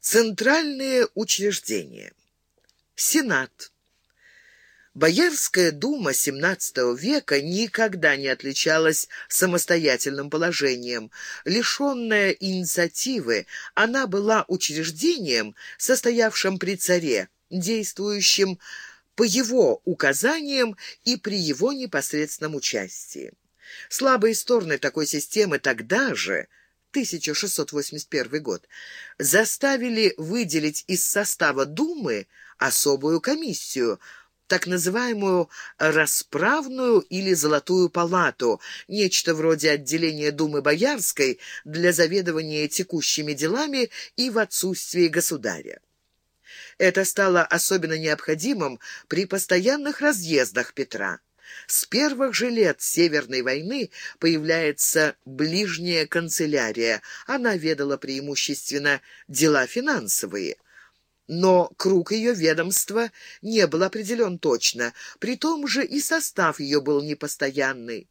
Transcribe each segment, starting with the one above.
Центральные учреждения. Сенат. Боярская дума XVII века никогда не отличалась самостоятельным положением. Лишенная инициативы, она была учреждением, состоявшим при царе, действующим по его указаниям и при его непосредственном участии. Слабые стороны такой системы тогда же 1681 год, заставили выделить из состава Думы особую комиссию, так называемую «расправную» или «золотую палату», нечто вроде отделения Думы Боярской для заведования текущими делами и в отсутствии государя. Это стало особенно необходимым при постоянных разъездах Петра. С первых же лет Северной войны появляется ближняя канцелярия. Она ведала преимущественно дела финансовые. Но круг ее ведомства не был определен точно, при том же и состав ее был непостоянный.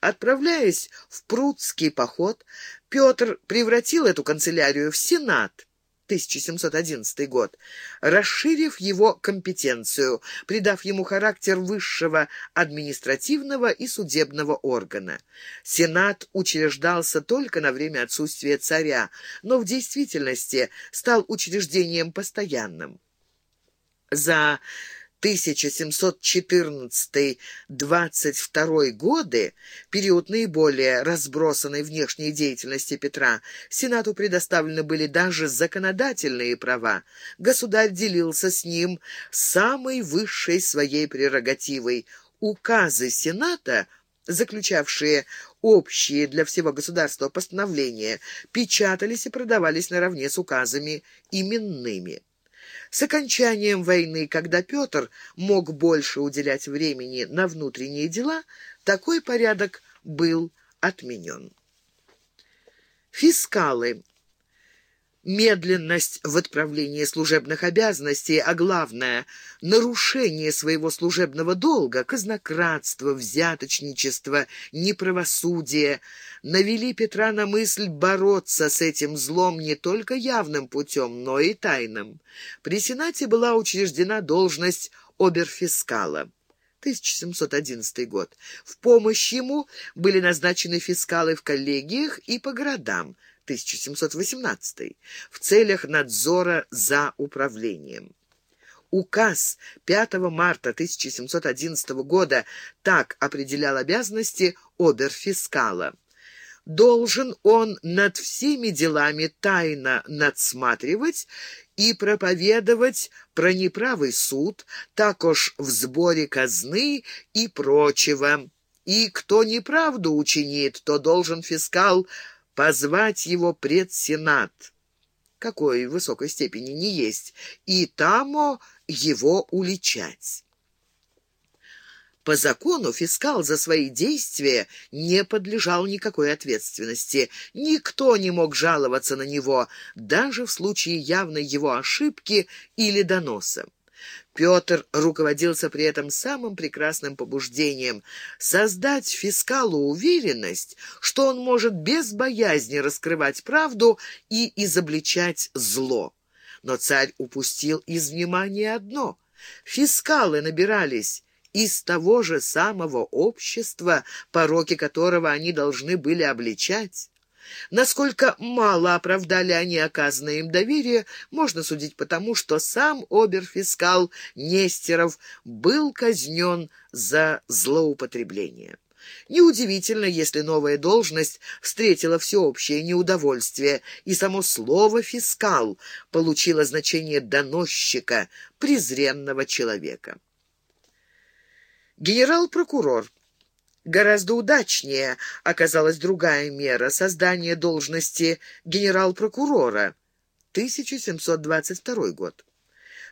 Отправляясь в Прудский поход, Петр превратил эту канцелярию в Сенат. 1711 год, расширив его компетенцию, придав ему характер высшего административного и судебного органа. Сенат учреждался только на время отсутствия царя, но в действительности стал учреждением постоянным. За 1714-22 годы, период наиболее разбросанной внешней деятельности Петра, Сенату предоставлены были даже законодательные права. Государь делился с ним самой высшей своей прерогативой. Указы Сената заключавшие общие для всего государства постановления, печатались и продавались наравне с указами именными. С окончанием войны, когда Петр мог больше уделять времени на внутренние дела, такой порядок был отменен. Фискалы медленность в отправлении служебных обязанностей, а главное — нарушение своего служебного долга, казнократство, взяточничество, неправосудие навели Петра на мысль бороться с этим злом не только явным путем, но и тайным. При Сенате была учреждена должность оберфискала. 1711 год. В помощь ему были назначены фискалы в коллегиях и по городам. 1718 в целях надзора за управлением. Указ 5 марта 1711 года так определял обязанности оберфискала. Должен он над всеми делами тайно надсматривать и проповедовать про неправый суд, також в сборе казны и прочего. И кто неправду учинит, то должен фискал позвать его пред Сенат, какой высокой степени не есть, и тамо его уличать. По закону фискал за свои действия не подлежал никакой ответственности. Никто не мог жаловаться на него, даже в случае явной его ошибки или доноса. Петр руководился при этом самым прекрасным побуждением — создать фискалу уверенность, что он может без боязни раскрывать правду и изобличать зло. Но царь упустил из внимания одно — фискалы набирались из того же самого общества, пороки которого они должны были обличать. Насколько мало оправдали они оказанное им доверие, можно судить потому, что сам оберфискал Нестеров был казнен за злоупотребление. Неудивительно, если новая должность встретила всеобщее неудовольствие, и само слово «фискал» получило значение доносчика, презренного человека. Генерал-прокурор Гораздо удачнее оказалась другая мера — создание должности генерал-прокурора, 1722 год.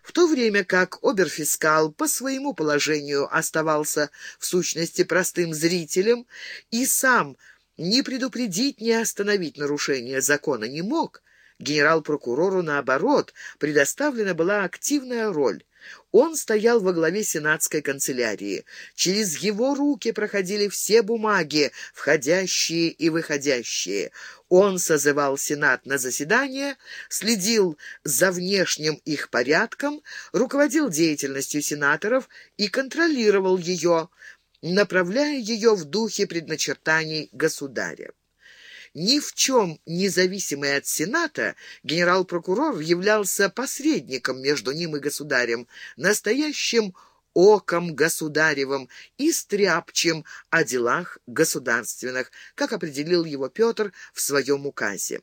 В то время как оберфискал по своему положению оставался в сущности простым зрителем и сам ни предупредить, ни остановить нарушение закона не мог, генерал-прокурору, наоборот, предоставлена была активная роль. Он стоял во главе сенатской канцелярии. Через его руки проходили все бумаги, входящие и выходящие. Он созывал Сенат на заседание, следил за внешним их порядком, руководил деятельностью сенаторов и контролировал ее, направляя ее в духе предначертаний государя ни в чем независимый от Сената, генерал-прокурор являлся посредником между ним и государем, настоящим оком государевым и стряпчем о делах государственных, как определил его Петр в своем указе.